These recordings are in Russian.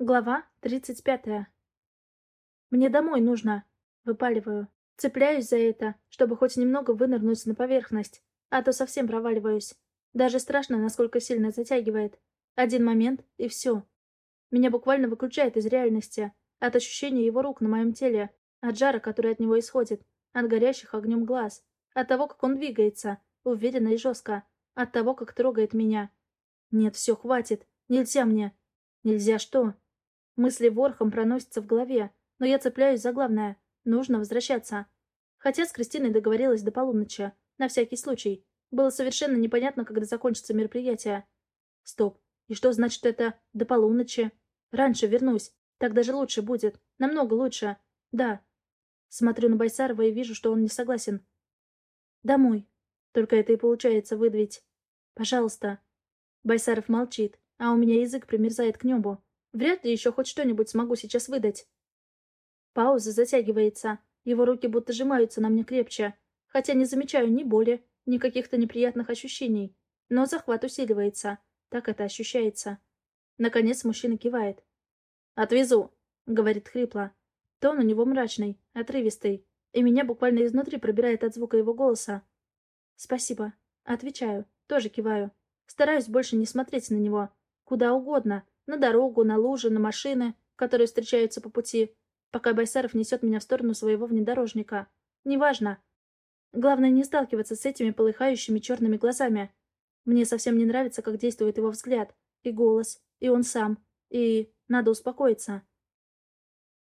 Глава тридцать пятая. «Мне домой нужно!» Выпаливаю. Цепляюсь за это, чтобы хоть немного вынырнуть на поверхность, а то совсем проваливаюсь. Даже страшно, насколько сильно затягивает. Один момент, и все. Меня буквально выключает из реальности, от ощущения его рук на моем теле, от жара, который от него исходит, от горящих огнем глаз, от того, как он двигается, уверенно и жестко, от того, как трогает меня. Нет, все, хватит. Нельзя мне. Нельзя что? Мысли ворхом проносятся в голове, но я цепляюсь за главное. Нужно возвращаться. Хотя с Кристиной договорилась до полуночи. На всякий случай. Было совершенно непонятно, когда закончится мероприятие. Стоп. И что значит это «до полуночи»? Раньше вернусь. Так даже лучше будет. Намного лучше. Да. Смотрю на Байсарова и вижу, что он не согласен. Домой. Только это и получается выдавить. Пожалуйста. Байсаров молчит, а у меня язык примерзает к небу. Вряд ли еще хоть что-нибудь смогу сейчас выдать. Пауза затягивается. Его руки будто сжимаются на мне крепче. Хотя не замечаю ни боли, ни каких-то неприятных ощущений. Но захват усиливается. Так это ощущается. Наконец мужчина кивает. «Отвезу», — говорит хрипло. Тон у него мрачный, отрывистый. И меня буквально изнутри пробирает от звука его голоса. «Спасибо». Отвечаю. Тоже киваю. Стараюсь больше не смотреть на него. Куда угодно, на дорогу, на лужи, на машины, которые встречаются по пути, пока Байсаров несет меня в сторону своего внедорожника. Неважно. Главное не сталкиваться с этими полыхающими черными глазами. Мне совсем не нравится, как действует его взгляд, и голос, и он сам, и надо успокоиться.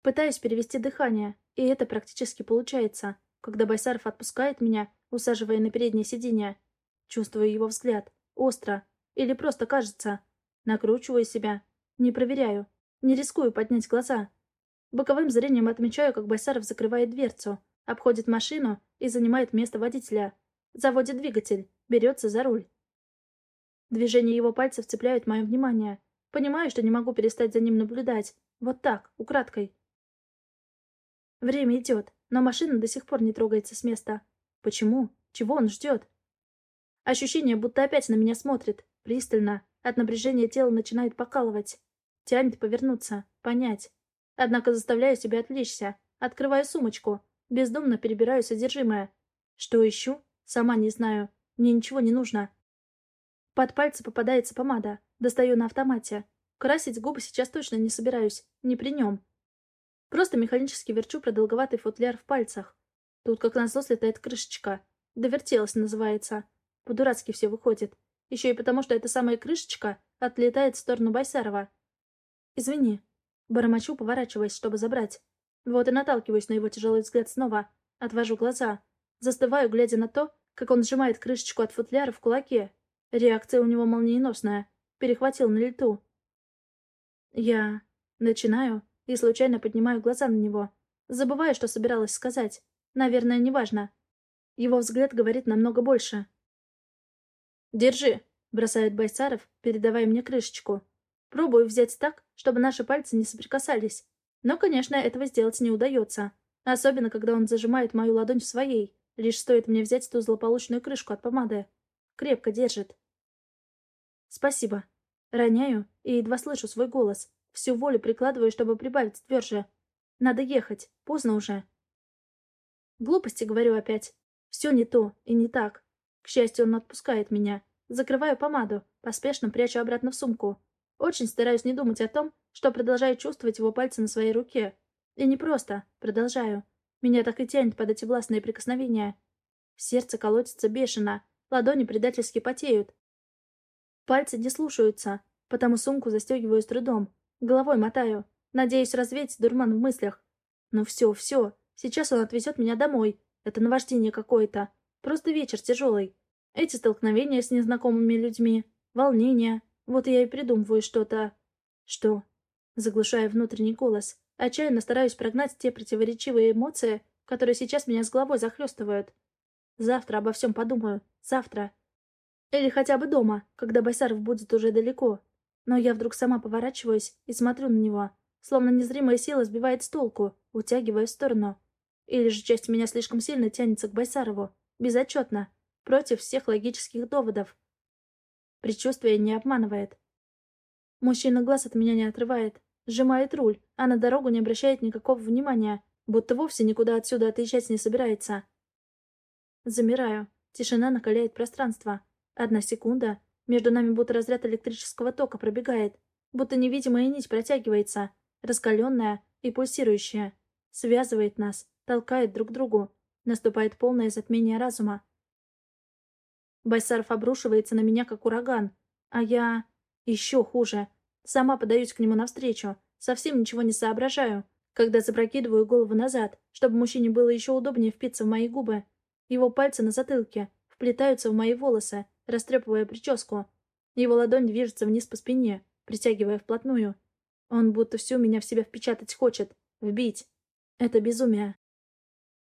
Пытаюсь перевести дыхание, и это практически получается, когда Байсаров отпускает меня, усаживая на переднее сиденье. Чувствую его взгляд. Остро. Или просто кажется. Накручиваю себя. Не проверяю. Не рискую поднять глаза. Боковым зрением отмечаю, как Байсаров закрывает дверцу, обходит машину и занимает место водителя. Заводит двигатель, берется за руль. Движения его пальцев цепляют мое внимание. Понимаю, что не могу перестать за ним наблюдать. Вот так, украдкой. Время идет, но машина до сих пор не трогается с места. Почему? Чего он ждет? Ощущение, будто опять на меня смотрит. Пристально. От напряжения тело начинает покалывать. Тянет повернуться, понять. Однако заставляю себя отвлечься. Открываю сумочку. Бездумно перебираю содержимое. Что ищу? Сама не знаю. Мне ничего не нужно. Под пальцы попадается помада. Достаю на автомате. Красить губы сейчас точно не собираюсь. Не при нем. Просто механически верчу продолговатый футляр в пальцах. Тут как назло слетает крышечка. Довертелась называется. По-дурацки все выходит. Еще и потому, что эта самая крышечка отлетает в сторону Байсарова. «Извини». Бормочу, поворачиваясь, чтобы забрать. Вот и наталкиваюсь на его тяжелый взгляд снова. Отвожу глаза. Застываю, глядя на то, как он сжимает крышечку от футляра в кулаке. Реакция у него молниеносная. Перехватил на лету. Я... Начинаю и случайно поднимаю глаза на него. Забываю, что собиралась сказать. Наверное, неважно. Его взгляд говорит намного больше. «Держи», — бросает Байсаров, передавая мне крышечку. Пробую взять так, чтобы наши пальцы не соприкасались. Но, конечно, этого сделать не удается. Особенно, когда он зажимает мою ладонь в своей. Лишь стоит мне взять ту злополучную крышку от помады. Крепко держит. Спасибо. Роняю и едва слышу свой голос. Всю волю прикладываю, чтобы прибавить тверже. Надо ехать. Поздно уже. Глупости говорю опять. Все не то и не так. К счастью, он отпускает меня. Закрываю помаду, поспешно прячу обратно в сумку. Очень стараюсь не думать о том, что продолжаю чувствовать его пальцы на своей руке. И не просто. Продолжаю. Меня так и тянет под эти властные прикосновения. Сердце колотится бешено, ладони предательски потеют. Пальцы не слушаются, потому сумку застегиваю с трудом. Головой мотаю. Надеюсь развеять дурман в мыслях. Ну все, все. Сейчас он отвезет меня домой. Это наваждение какое-то. Просто вечер тяжелый. Эти столкновения с незнакомыми людьми, волнение. Вот я и придумываю что-то. Что? Заглушая внутренний голос, отчаянно стараюсь прогнать те противоречивые эмоции, которые сейчас меня с головой захлестывают. Завтра обо всем подумаю. Завтра. Или хотя бы дома, когда Байсаров будет уже далеко. Но я вдруг сама поворачиваюсь и смотрю на него, словно незримая сила сбивает с толку, утягивая в сторону. Или же часть меня слишком сильно тянется к Байсарову, безотчетно, против всех логических доводов. Предчувствие не обманывает. Мужчина глаз от меня не отрывает, Сжимает руль, а на дорогу не обращает никакого внимания, будто вовсе никуда отсюда отъезжать не собирается. Замираю. Тишина накаляет пространство. Одна секунда. Между нами будто разряд электрического тока пробегает. Будто невидимая нить протягивается. Раскаленная и пульсирующая. Связывает нас, толкает друг к другу. Наступает полное затмение разума. Байсаров обрушивается на меня, как ураган. А я... еще хуже. Сама подаюсь к нему навстречу. Совсем ничего не соображаю, когда запрокидываю голову назад, чтобы мужчине было еще удобнее впиться в мои губы. Его пальцы на затылке вплетаются в мои волосы, растрепывая прическу. Его ладонь движется вниз по спине, притягивая вплотную. Он будто всю меня в себя впечатать хочет, вбить. Это безумие.